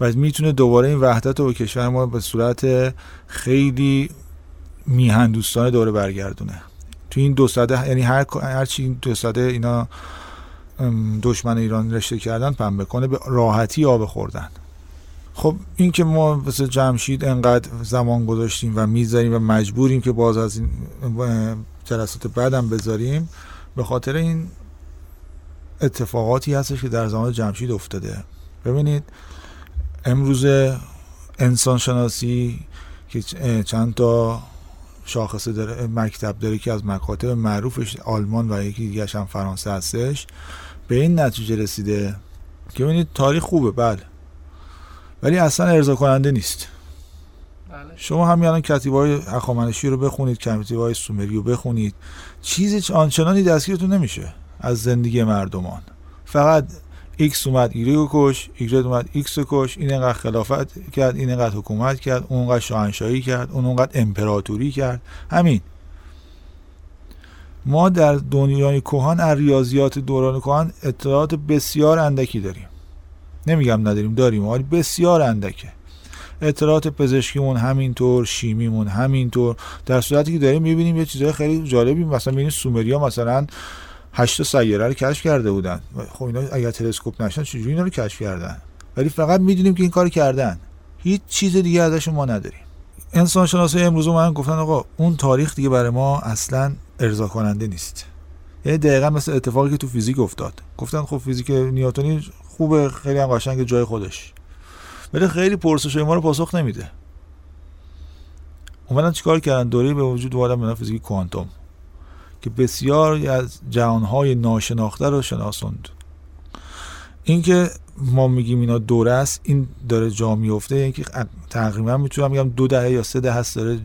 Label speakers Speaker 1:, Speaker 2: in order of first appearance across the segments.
Speaker 1: و می‌تونه دوباره این وحدت رو کشور ما به صورت خیلی میهن دوستانه دوره برگردونه. تو این دو ساده یعنی هر هر چی دو ساده اینا دشمن ایران رشته کردن پنبه کنه به راحتی آب خوردن. خب این که ما مثل جمشید انقدر زمان گذاشتیم و می‌ذاریم و مجبوریم که باز از این جلسات بعدم بذاریم به خاطر این اتفاقاتی هستش که در زمان جمشید افتاده. ببینید امروز انسان شناسی که چند تا شاخصه داره مکتب داره که از مکاتب معروفش آلمان و یکی دیگه هم فرانسه هستش به این نتیجه رسیده که ببینید تاریخ خوبه بله. ولی اصلا ارضا کننده نیست. بله. شما همین الان کتیبه های هخامنشی رو بخونید کتیبه های سومری رو بخونید چیزی آنچنانی دستگیرتون نمیشه از زندگی مردمان. فقط ایکس اومد ایگرگ کش ایگرگ اومد ایکس کش این انقدر خلافت کرد این انقدر حکومت کرد اون انقدر شاهنشاهی کرد اون انقدر امپراتوری کرد. همین. ما در دنیای کهان از ریاضیات دوران کهان اطلاعات بسیار اندکی داریم. نمیگم نداریم داریم ولی بسیار اندکه. اطلاعات پزشکیمون همینطور شیمیمون همینطور. در صورتی که داریم می‌بینیم یه چیزهای خیلی جالبی مثلا ببینید سومریا مثلا هشت سیاره رو کشف کرده بودن. خب اینا اگر تلسکوپ نشن چجوری اینا رو کشف کردن؟ ولی فقط می‌دونیم که این کار کردن. هیچ چیز دیگه ازشون ما نداریم. انسان شناسای امروز من گفتن آقا اون تاریخ دیگه برای ما اصلا ارضا کننده نیست. یعنی دقیقا مثل اتفاقی که تو فیزیک افتاد. گفتن خب فیزیک نیوتنی خوبه خیلی هم قشنگ جای خودش. ولی خیلی پرسش ما رو پاسخ نمیده. اومدن چیکار کردن؟ دوره به وجود اومدن به فیزیک کوانتوم. که بسیار از جهانهای ناشناخته رو شناسوند. اینکه ما میگیم اینا دوره است این داره جا میفته. یعنی که تقریبا می‌تونم بگم دو دهه یا سه دهه داره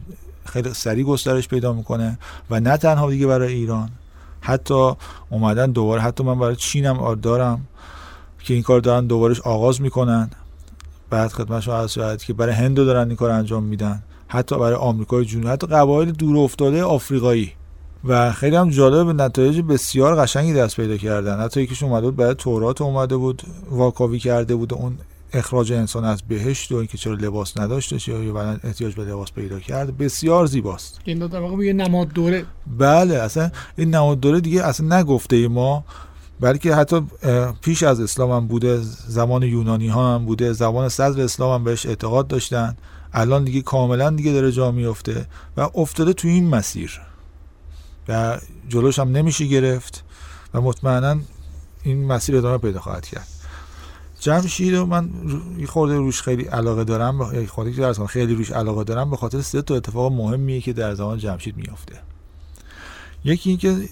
Speaker 1: خیلی سریع گسترش پیدا می‌کنه و نه تنها دیگه برای ایران. حتی اومدن دوباره حتی من برای چینم دارم که این کار دارن دوبارش آغاز می‌کنن. بعد خدمت شما از که برای هندو دارن این کار انجام میدن. حتی برای آمریکای جنوبی حتی قبایل دور افتاده آفریقایی. و خیلی هم جالب به نتایج بسیار قشنگی دست پیدا کردن. حتی یکیش اومده بود برای تورات اومده بود واکاوی کرده بود اون اخراج انسان از بهشت و اینکه چرا لباس نداشته یا بعدا احتیاج به لباس پیدا کرد. بسیار زیباست.
Speaker 2: این در واقع یه نماد دوره.
Speaker 1: بله اصلا این نماد دوره دیگه اصلا نگفته ما بلکه حتی پیش از اسلام هم بوده زمان یونانی ها هم بوده زمان صدر اسلام هم بهش اعتقاد داشتن. الان دیگه کاملا دیگه داره جا میفته و افتاده تو این مسیر. و جلوش هم نمیشه گرفت و مطمئنا این مسیر ادامه پیدا خواهد کرد. جمشید رو من خورده روش خیلی علاقه دارم خودی خیلی روش علاقه دارم به خاطر سه تا اتفاق مهمیه که در زمان جمشید میافته. یکی اینکه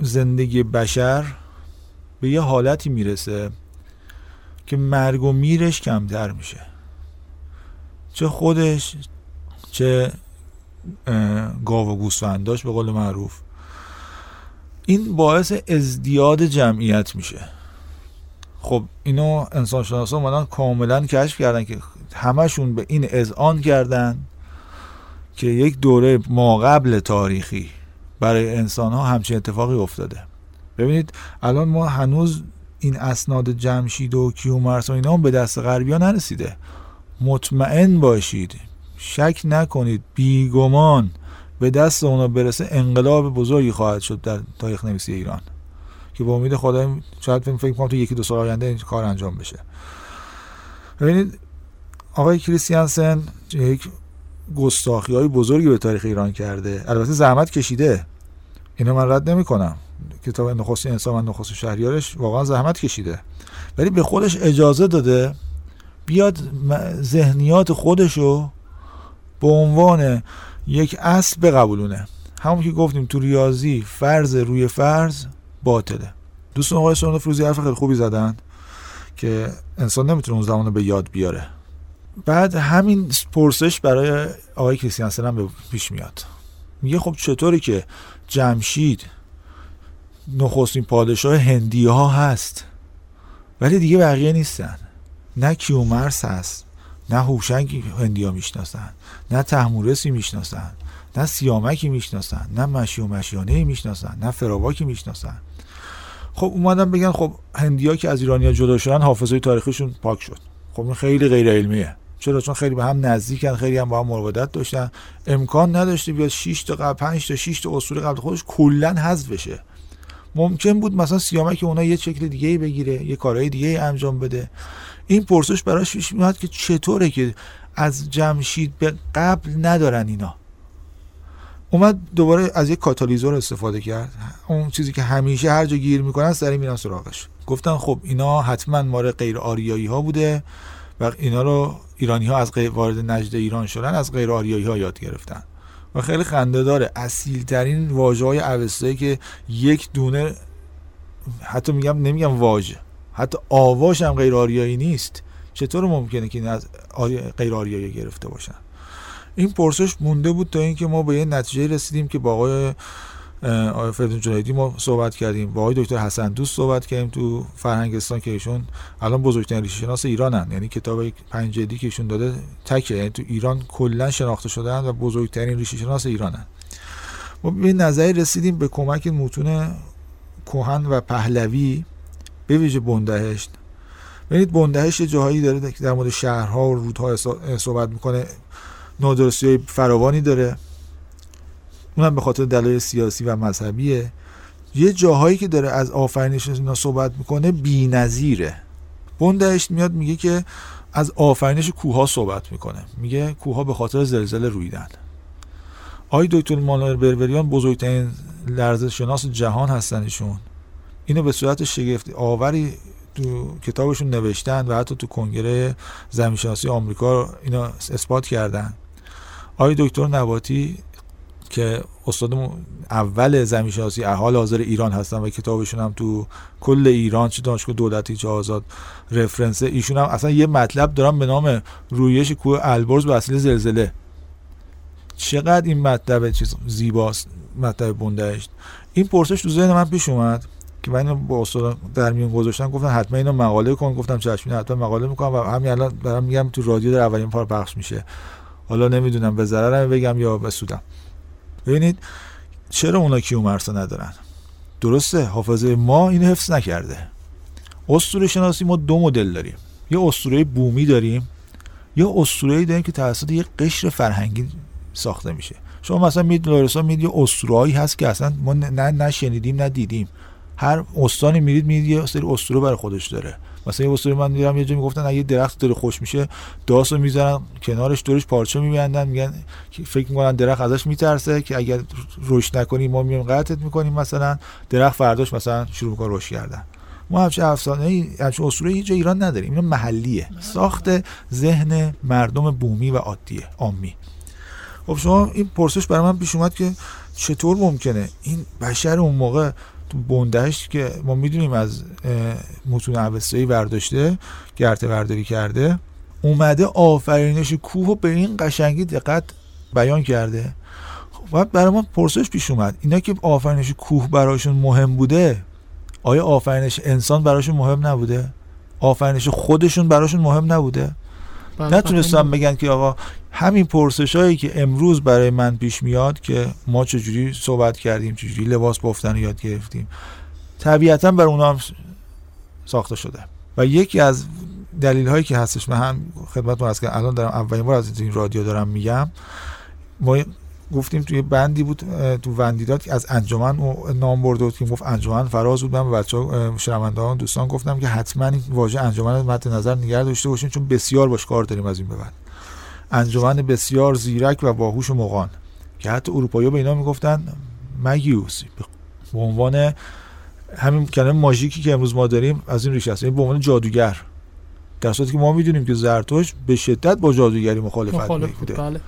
Speaker 1: زندگی بشر به یه حالتی می‌رسه که مرگ و میرش کمتر میشه. چه خودش چه گاو و گوسفنداش به قول معروف. این باعث ازدیاد جمعیت میشه. خب اینو انسان شناسا اومدن کاملا کشف کردن که همشون به این اذعان کردن که یک دوره ما قبل تاریخی برای انسان ها همچین اتفاقی افتاده. ببینید الان ما هنوز این اسناد جمشید و کیومرس و اینا به دست غربی نرسیده. مطمئن باشید شک نکنید بیگمان به دست اونا برسه انقلاب بزرگی خواهد شد در تاریخ نویسی ایران. که با امید خدا شاید فکر کنم تو یکی دو سال آینده این کار انجام بشه. ببینید آقای کریستیانسن یک گستاخی های بزرگی به تاریخ ایران کرده. البته زحمت کشیده. اینو من رد نمی کنم کتاب نخست انسان و نخست شهریارش واقعا زحمت کشیده. ولی به خودش اجازه داده بیاد ذهنیات خودشو به عنوان یک اصل بقبولونه. همون که گفتیم تو ریاضی فرض روی فرض باطله. دوستان آقای سرون فروزی حرف خیلی خوبی زدن که انسان نمی‌تونه اون زمان به یاد بیاره. بعد همین پرسش برای آقای کریستیانسن هم پیش میاد. میگه خب چطوری که جمشید نخستین پادشاه هندی ها هست ولی دیگه بقیه نیستن. نه کیومرس هست. نه هوشنگ هندی ها می‌شناسن نه تحمورسی می‌شناسن نه سیامکی می‌شناسن نه مشی و مشیانه می‌شناسن نه فراواکی می‌شناسن. خب اومدن بگن خب هندیا که از ایرانیا جدا شدن حافظه تاریخیشون پاک شد. خب این خیلی غیر علمیه. چرا؟ چون خیلی به هم نزدیکن خیلی هم با هم مراودت داشتن. امکان نداشته بیاد 6 تا قبل 5 تا 6 تا اصول قبل خودش کلا حذف بشه. ممکن بود مثلا سیامک اونا یه شکل دیگه ای بگیره یه کارهای دیگه ای انجام بده. این پرسش براش پیش میاد که چطوره که از جمشید به قبل ندارن اینا. اومد دوباره از یک کاتالیزور استفاده کرد. اون چیزی که همیشه هر جا گیر می‌کنن سری میرن سراغش. گفتن خب اینا حتما ماره غیر آریایی ها بوده و اینا رو ایرانی ها از وارد نجد ایران شدن از غیر آریایی ها یاد گرفتن. و خیلی خنده داره. اصیل ترین واژه های که یک دونه حتی میگم نمیگم واژه حتی آواش هم غیر آریایی نیست. چطور ممکنه که این از غیر آریایی گرفته باشن؟ این پرسش مونده بود تا اینکه ما به یه نتیجه رسیدیم که با آقای آقای فریدون جنیدی ما صحبت کردیم. با آقای دکتر حسن دوست صحبت کردیم تو فرهنگستان که ایشون الان بزرگترین ریشه شناس ایرانن. یعنی کتاب پنج جدی که ایشون داده تکه. یعنی تو ایران کلا شناخته شدن و بزرگترین ریشه شناس ایرانن. ما به نظری رسیدیم به کمک متون کهن و پهلوی به ویژه بندهشت. ببینید بندهشت جاهایی داره در مورد شهرها و رودها صحبت می‌کنه. نادرستی های فراوانی داره. اونم به خاطر دلایل سیاسی و مذهبیه. یه جاهایی که داره از آفرینش اینا صحبت می‌کنه بی‌نظیره. بندهشت میاد میگه که از آفرینش کوها صحبت می‌کنه. میگه کوها به خاطر زلزله رویدن. آی دکتر مانوئل بروریان بزرگترین لرزه شناس جهان هستنشون اینو به صورت شگفت آوری تو کتابشون نوشتن و حتی تو کنگره زمینشناسی آمریکا اینا اثبات کردن. آی دکتر نباتی که استاد اول زمینشناسی حال حاضر ایران هستن و کتابشون هم تو کل ایران چه دانشگاه دولتی چه آزاد رفرنسه ایشون هم اصلا یه مطلب دارن به نام رویش کوه البرز به اصل زلزله. چقدر این مطلب چیز زیباست مطلب بندهشت این پرسش تو ذهن من پیش اومد. که من با استاد در میون گذاشتن گفتن حتما اینو مقاله کن گفتم چشم حتما مقاله می‌کنم و همین الان دارم میگم تو رادیو در اولین بار پخش میشه. حالا نمی‌دونم به ضررم بگم یا به سودم. ببینید چرا اونا کیومرسا ندارن؟ درسته حافظه ما اینو حفظ نکرده. اسطوره شناسی ما دو مدل داریم. یه اسطوره بومی داریم یا اسطوره داریم که توسط یه قشر فرهنگی ساخته میشه. شما مثلا مید لارسا مید یه اسطوره‌ای هست که اصلا ما نه نشنیدیم نه دیدیم. هر استانی میرید میرید یه سری اسطوره برای خودش داره. مثلا یه اسطوره من دیدم یه جایی می‌گفتن اگه درخت داره خوش میشه داسو می‌ذارن کنارش دورش پارچه میبندن میگن فکر می‌کنن درخت ازش میترسه که اگر رشد نکنی ما میایم قطعت می‌کنیم مثلا. درخت فرداش مثلا شروع می‌کنه رشد کردن. ما همچه افسانه ای همچه اسطوره هیچ ایران نداریم. اینو محلیه. ساخت ذهن مردم بومی و عادیه عامی. خب شما این پرسش برای من پیش اومد که چطور ممکنه این بشر اون موقع تو بندهش که ما می‌دونیم از متون اوستایی برداشته گرته برداری کرده اومده آفرینش کوه به این قشنگی دقت بیان کرده. خب برای ما پرسش پیش اومد. اینا که آفرینش کوه براشون مهم بوده آیا آفرینش انسان براشون مهم نبوده؟ آفرینش خودشون براشون مهم نبوده؟ بله، نتونستم بگن که آقا همین پرسش هایی که امروز برای من پیش میاد که ما چجوری صحبت کردیم چجوری لباس بافتن یاد گرفتیم طبیعتا بر اونا هم ساخته شده. و یکی از دلیل هایی که هستش من هم خدمت از که الان دارم اولین بار از این رادیو دارم میگم. ما گفتیم توی بندی بود تو وندیداد که از انجمن نام برده بود که گفت انجمن فراز بود. من بچه ها دوستان گفتم که حتما این واژه انجمن مد نظر نگه داشته باشیم چون بسیار باش کار داریم از این به بعد. انجمن بسیار زیرک و باهوش و مغان. که حتی اروپایی به اینا می‌گفتن مگیوس به عنوان همین کلمه ماژیکی که امروز ما داریم از این ریشه است. یعنی به عنوان جادوگر. در صورتی که ما می‌دونیم که زرتوش به شدت با جادوگری مخالفت مخالف بوده بله.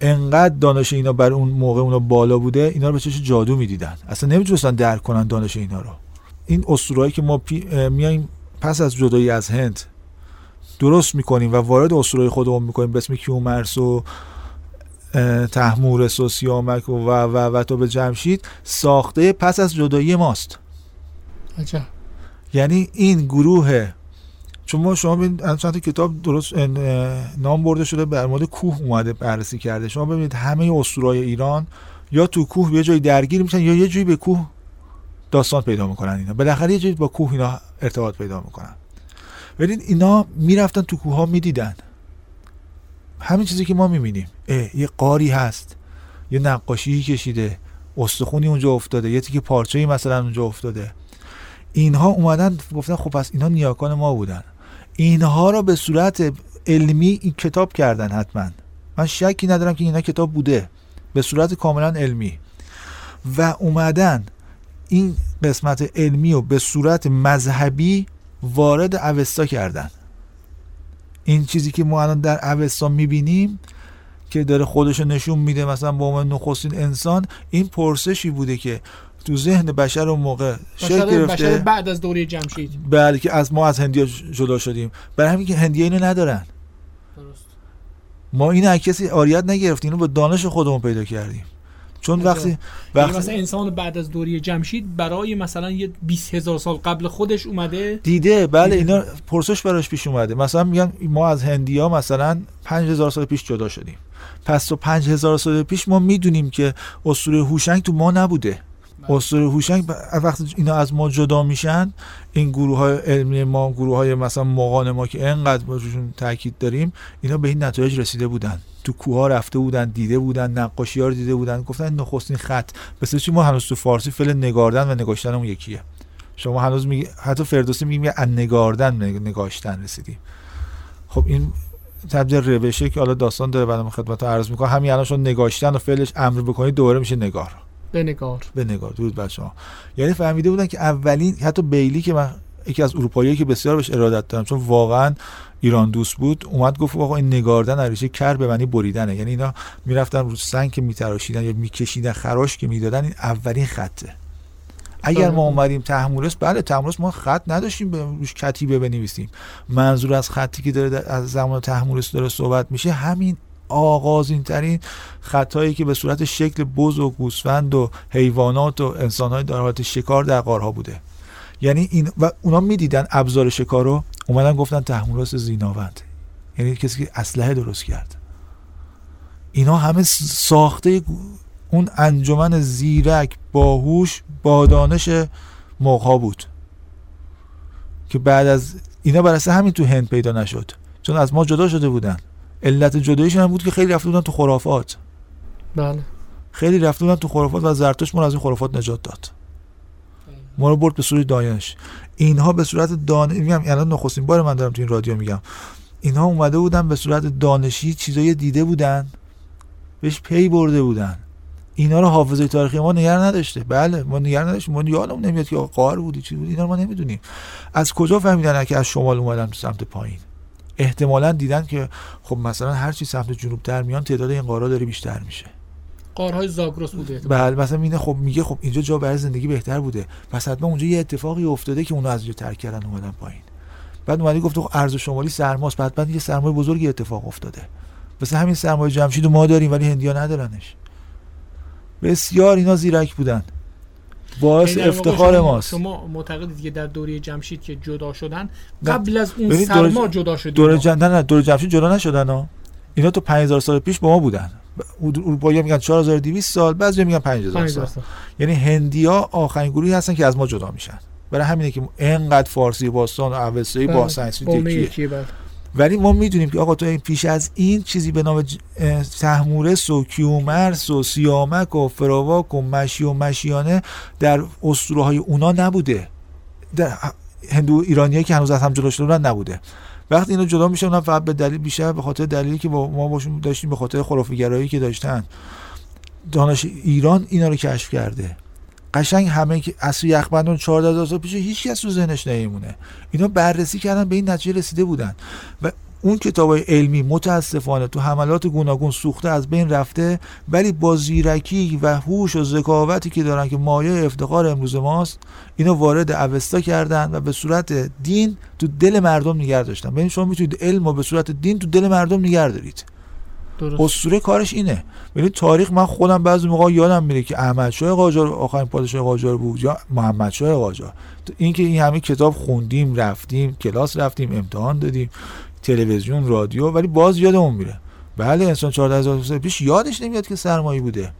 Speaker 1: انقدر دانش اینا بر اون موقع اونا بالا بوده اینا رو به چش جادو می‌دیدن. اصلا نمی‌تونستن درک کنن دانش اینا رو. این اسطورهایی که ما میایم پس از جدایی از هند درست می‌کنیم و وارد اسطوره خودمون می‌کنیم. به اسم کیومرس و تحمورس و سیامک و و و, و تو به جمشید ساخته پس از جدایی ماست.
Speaker 2: عجب.
Speaker 1: یعنی این گروه چون ما شما ببینید چند کتاب درست نام برده شده بر مورد کوه اومده بررسی کرده. شما ببینید همه اسطورهای ایران یا تو کوه یه جایی درگیر میشن یا یه جایی به کوه داستان پیدا می‌کنن اینا. بالاخره یه جایی با کوه اینا ارتباط پیدا می‌کنن. ببینید اینا می‌رفتن تو کوه ها می‌دیدن. همین چیزی که ما می‌بینیم. یه قاری هست. یه نقاشی کشیده. استخونی اونجا افتاده. یه تیکه پارچه‌ای مثلا اونجا افتاده. اینها اومدن گفتن خب پس اینها نیاکان ما بودن. اینها را به صورت علمی این کتاب کردن حتما. من شکی ندارم که اینا کتاب بوده. به صورت کاملا علمی. و اومدن این قسمت علمی رو به صورت مذهبی وارد اوستا کردن. این چیزی که ما الان در اوستا می‌بینیم که داره خودشو نشون میده مثلا با عنوان نخستین انسان این پرسشی بوده که تو ذهن بشر اون موقع شکل گرفته.
Speaker 2: بشر بعد از دوره جمشید.
Speaker 1: بله که از ما از هندیا جدا شدیم. برای همین که هندیا اینو ندارن.
Speaker 2: درست.
Speaker 1: ما این از کسی آریت نگرفتیم اینو با دانش خودمون پیدا کردیم. چون وقتی
Speaker 2: یعنی
Speaker 1: وقتی
Speaker 2: مثلا انسان بعد از دوره جمشید برای مثلا یه 20 هزار سال قبل خودش اومده؟
Speaker 1: دیده بله. اینا پرسش براش پیش اومده. مثلا میگن ما از هندیا مثلا 5000 سال پیش جدا شدیم. پس تو 5000 سال پیش ما می‌دونیم که اسطوره هوشنگ تو ما نبوده.
Speaker 2: بله.
Speaker 1: اسطوره هوشنگ وقتی اینا از ما جدا میشن این گروه های علمی ما گروه های مثلا مقان ما که انقدر باشون تاکید داریم اینا به این نتایج رسیده بودن. تو کوه ها رفته بودن دیده بودن نقاشی ها رو دیده بودن. گفتن نخستین خط. مثل چی ما هنوز تو فارسی فعل نگاردن و نگاشتن اون یکیه. شما هنوز میگی حتی فردوسی میگه از نگاردن نگاشتن رسیدیم خب این تبدیل روشه که حالا داستان داره بعدم خدمت عرض می‌کنم. همین الان شما نگاشتن و فعلش امر بکنید دوباره میشه نگار.
Speaker 2: به نگار.
Speaker 1: به نگاه درود بر شما. یعنی فهمیده بودن که اولین حتی بیلی که من یکی از اروپاییایی که بسیار بهش ارادت دارم چون واقعا ایران دوست بود اومد گفت آقا این نگاردن عریشه کر به معنی بریدنه. یعنی اینا می‌رفتن رو سنگ که میتراشیدن یا میکشیدن خراش که می‌دادن این اولین خطه. اگر ما اومدیم تحمورس بله تحمورس ما خط نداشتیم به روش کتیبه بنویسیم. منظور از خطی که داره از زمان تحمورس داره صحبت میشه همین آغازین ترین خطایی که به صورت شکل بز و گوسفند و حیوانات و انسانهای در حالت شکار در غارها بوده. یعنی این و اونا می‌دیدن ابزار شکار رو اومدن گفتن تحمورس زیناوند. یعنی کسی که اسلحه درست کرد. اینا همه ساخته اون انجمن زیرک باهوش با دانش موقع بود. که بعد از اینا بر اساس همین تو هند پیدا نشد. چون از ما جدا شده بودن. علت جداییشون هم بود که خیلی رفته بودن تو خرافات.
Speaker 2: بله.
Speaker 1: خیلی رفته بودن تو خرافات و زرتشت ما از این خرافات نجات داد. ما رو برد به دانش اینها به صورت دان میگم الان نخستین بار من دارم تو این رادیو میگم. اینها اومده بودن به صورت دانشی چیزایی دیده بودن. بهش پی برده بودن. اینا رو حافظه تاریخی ما نگر نداشته. بله ما نگر نداشتیم. ما یادمون نمیاد که قار بودی چی بود اینا رو ما نمی‌دونیم. از کجا فهمیدن که از شمال اومدن تو سمت پایین؟ احتمالا دیدن که خب مثلا هر چی سمت جنوب تر میان تعداد این قارا داره بیشتر میشه.
Speaker 2: قارهای زاگرس بوده
Speaker 1: بله مثلا اینه خب میگه خب اینجا جا برای زندگی بهتر بوده. پس حتما اونجا یه اتفاقی افتاده که اونو از اینجا ترک کردن اومدن پایین. بعد اومدی گفت خب ارز شمالی سرماست. بعد بعد یه سرمایه بزرگی اتفاق افتاده. مثل همین سرمایه جمشید ما داریم ولی هندیا ندارنش. بسیار اینا زیرک بودن. باعث
Speaker 2: یعنی
Speaker 1: افتخار
Speaker 2: شما-
Speaker 1: ماست.
Speaker 2: شما معتقدید که در دوره جمشید که جدا شدن. قبل از اون
Speaker 1: دوره
Speaker 2: سرما جدا شدیم
Speaker 1: دور
Speaker 2: ما.
Speaker 1: جن... نه نه دور جمشید جدا نشدن ها. اینا تو 5000 سال پیش با ما بودن. اروپایی میگن 4200 سال بعضی میگن 5000
Speaker 2: 5000
Speaker 1: سال
Speaker 2: سال.
Speaker 1: یعنی هندیا آخرین گروهی هستن که از ما جدا میشن. برای همینه که انقدر فارسی باستان و اوستایی
Speaker 2: بله.
Speaker 1: با یکیه
Speaker 2: بله.
Speaker 1: ولی ما می‌دونیم که آقا تو این پیش از این چیزی به نام ج- تحمورس و کیومرس و سیامک و فراواک و مشی و مشیانه در اسطوره های اونا نبوده. در هندو ایرانیایی که هنوز از هم بودن نبوده. وقتی اینا جدا میشن اونم فقط به دلیل بیشتر به خاطر دلیلی که با ما باشون داشتیم به خاطر خرافه‌گرایی که داشتن. دانش ایران اینا رو کشف کرده. قشنگ همه که اصل یخبندان 14000 سال پیش هیچ کس تو ذهنش نمیمونه اینا بررسی کردن به این نتیجه رسیده بودن. و اون کتاب علمی متاسفانه تو حملات گوناگون سوخته از بین رفته ولی با زیرکی و هوش و ذکاوتی که دارن که مایه افتخار امروز ماست اینو وارد اوستا کردن و به صورت دین تو دل مردم نگه داشتن. ببین شما می‌تونید علم رو به صورت دین تو دل مردم نگه دارید. اسطوره کارش اینه. ببین تاریخ من خودم بعضی موقع یادم میره که احمد شاه قاجار آخرین پادشاه قاجار بود یا محمد شاه قاجار. تو این که این همه کتاب خوندیم رفتیم کلاس رفتیم امتحان دادیم. تلویزیون رادیو ولی باز یادمون میره. بله انسان 14000 سال پیش یادش نمیاد که سرمایه بوده.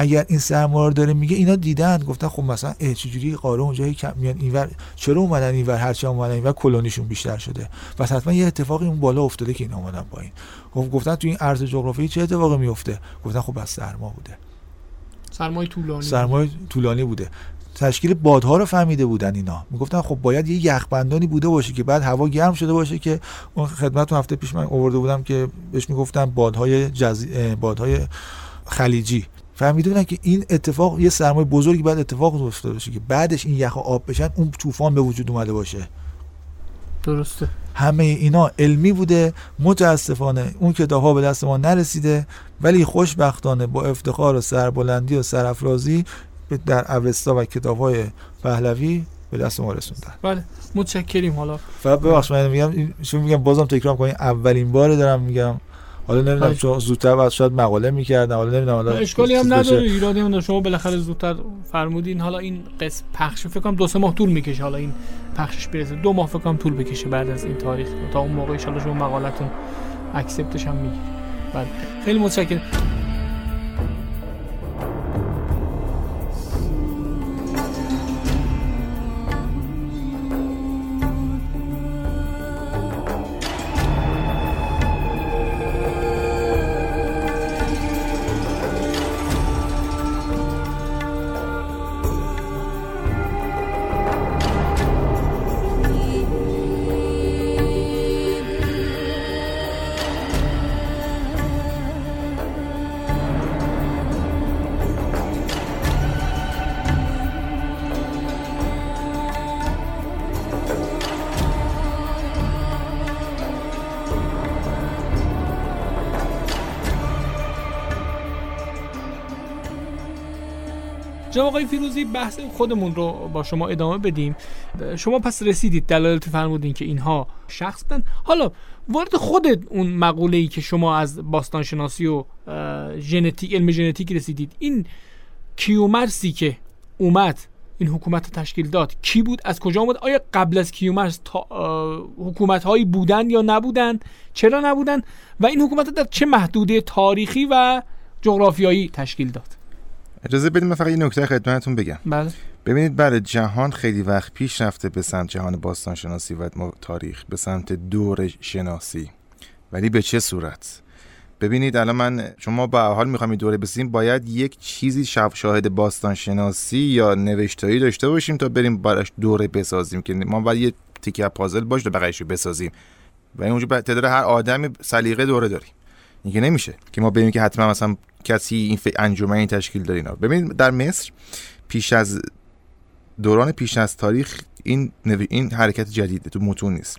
Speaker 1: اگر این سرمایه داره میگه اینا دیدن. گفتن خب مثلا اه چجوری قاره اونجا کم میان اینور چرا اومدن اینور؟ هرچی اومدن اینور کلونیشون بیشتر شده. پس حتما یه اتفاقی اون بالا افتاده که اینا اومدن پایین. خب گفتن تو این عرض جغرافیایی چه اتفاقی میفته؟ گفتن خب بس سرما بوده.
Speaker 2: سرمایه طولانی
Speaker 1: سرمایه طولانی بوده. تشکیل بادها رو فهمیده بودن اینا. می‌گفتن خب باید یه یخبندانی بوده باشه که بعد هوا گرم شده باشه که اون خدمت هفته پیش من آورده بودم که بهش می‌گفتن بادهای جزی... بادهای خلیجی. فهمیده بودن که این اتفاق یه سرمایه بزرگی بعد اتفاق افتاده باشه که بعدش این یخ آب بشن اون طوفان به وجود اومده باشه.
Speaker 2: درسته.
Speaker 1: همه اینا علمی بوده متاسفانه اون کتاب ها به دست ما نرسیده ولی خوشبختانه با افتخار و سربلندی و سرافرازی در اوستا و کتاب های پهلوی به دست ما رسوندن.
Speaker 2: بله متشکریم حالا.
Speaker 1: فقط ببخش من میگم چون میگم بازم تکرار کنیم اولین بار دارم میگم. حالا نمی‌دونم چون زودتر بعد شاید مقاله می‌کردم حالا نمی‌دونم حالا
Speaker 2: اشکالی هم نداره ایرادی هم شما بالاخره زودتر فرمودین. حالا این قسم پخش فکر کنم دو سه ماه طول می‌کشه حالا این پخشش برسه. دو ماه فکر کنم طول بکشه بعد از این تاریخ. تا اون موقع ان شما مقالتون اکسپتش هم می‌گیرید بله. خیلی متشکرم. جناب آقای فیروزی بحث خودمون رو با شما ادامه بدیم. شما پس رسیدید دلالت فرمودین که اینها شخص بودن. حالا وارد خودت اون مقوله ای که شما از باستانشناسی و ژنتیک علم ژنتیک رسیدید این کیومرسی که اومد این حکومت تشکیل داد کی بود؟ از کجا اومد؟ آیا قبل از کیومرس حکومت هایی بودن یا نبودن؟ چرا نبودن؟ و این حکومت در چه محدوده تاریخی و جغرافیایی تشکیل داد؟
Speaker 3: اجازه بدید من فقط یه نکته خدمتتون بگم.
Speaker 2: بله.
Speaker 3: ببینید بله جهان خیلی وقت پیش رفته به سمت جهان باستان شناسی و تاریخ به سمت دور شناسی. ولی به چه صورت؟ ببینید الان من شما به حال می‌خوام این دوره بسیم باید یک چیزی شب شاهد باستان شناسی یا نوشتایی داشته باشیم تا بریم براش دوره بسازیم که ما باید یه تیکه پازل باشه تا بقیه‌شو بسازیم. و اونجا تعداد هر آدمی سلیقه دوره داریم. اینکه نمیشه که ما ببینیم که حتما مثلا کسی این انجمنی تشکیل داره اینا. ببینید در مصر پیش از دوران پیش از تاریخ این این حرکت جدیده تو متون نیست.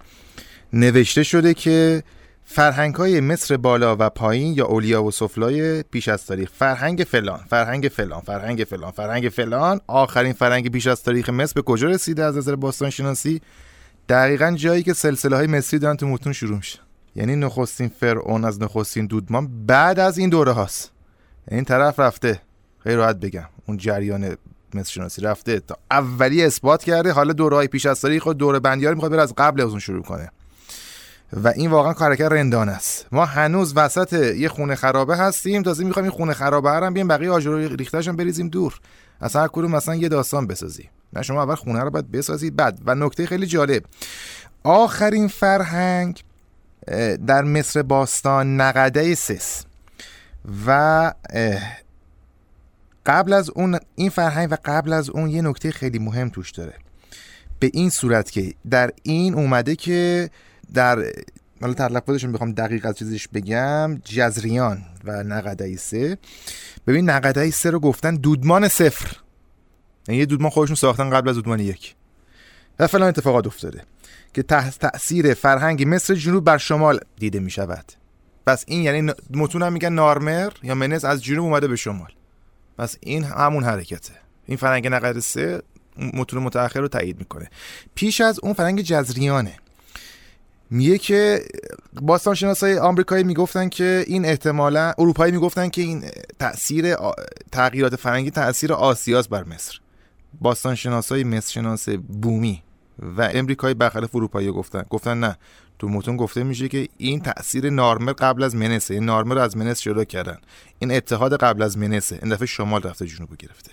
Speaker 3: نوشته شده که فرهنگ های مصر بالا و پایین یا اولیا و سفلای پیش از تاریخ. فرهنگ فلان فرهنگ فلان فرهنگ فلان فرهنگ فلان. آخرین فرهنگ پیش از تاریخ مصر به کجا رسیده از نظر باستان شناسی دقیقا جایی که سلسله های مصری دارن تو متون شروع میشه. یعنی نخستین فرعون از نخستین دودمان بعد از این دوره هاست. این طرف رفته. خیلی راحت بگم. اون جریان مصر شناسی رفته. تا اولی اثبات کرده. حالا دورهای پیش از تاریخ خود دوره بندی ها می‌خواد بره از قبل از اون شروع کنه. و این واقعا کارکر رندان است. ما هنوز وسط یه خونه خرابه هستیم. تازه می‌خوایم این خونه خرابه هم بیایم بقیه آجر ریختهش هم بریزیم دور. اصلا هر کدوم مثلا یه داستان بسازی نه شما اول خونه رو باید بسازید. بعد. و نکته خیلی جالب. آخرین فرهنگ در مصر باستان نقده سس. و قبل از اون این فرهنگ و قبل از اون یه نکته خیلی مهم توش داره. به این صورت که در این اومده که در حالا تلفظشون بخوام دقیق از چیزش بگم جزریان و نقده سه. ببین نقده سه رو گفتن دودمان صفر. یعنی یه دودمان خودشون ساختن قبل از دودمان یک. و فلان اتفاقات افتاده. که تحت تاثیر فرهنگ مصر جنوب بر شمال دیده می شود پس این یعنی متون هم میگن نارمر یا منس از جنوب اومده به شمال. پس این همون حرکته. این فرهنگ نقد سه متون متأخر رو تایید می‌کنه. پیش از اون فرهنگ جزریانه. میگه که باستان شناسای آمریکایی می‌گفتن که این احتمالا اروپایی می‌گفتن که این تاثیر تغییرات فرهنگی تاثیر آسیاس بر مصر. باستان شناسای مصر شناس بومی. و امریکایی برخلاف اروپایی گفتن. گفتن نه. تو متون گفته میشه که این تاثیر نارمر قبل از منسه. این نارمر رو از منس جدا کردن. این اتحاد قبل از منسه. این دفعه شمال رفته جنوب گرفته.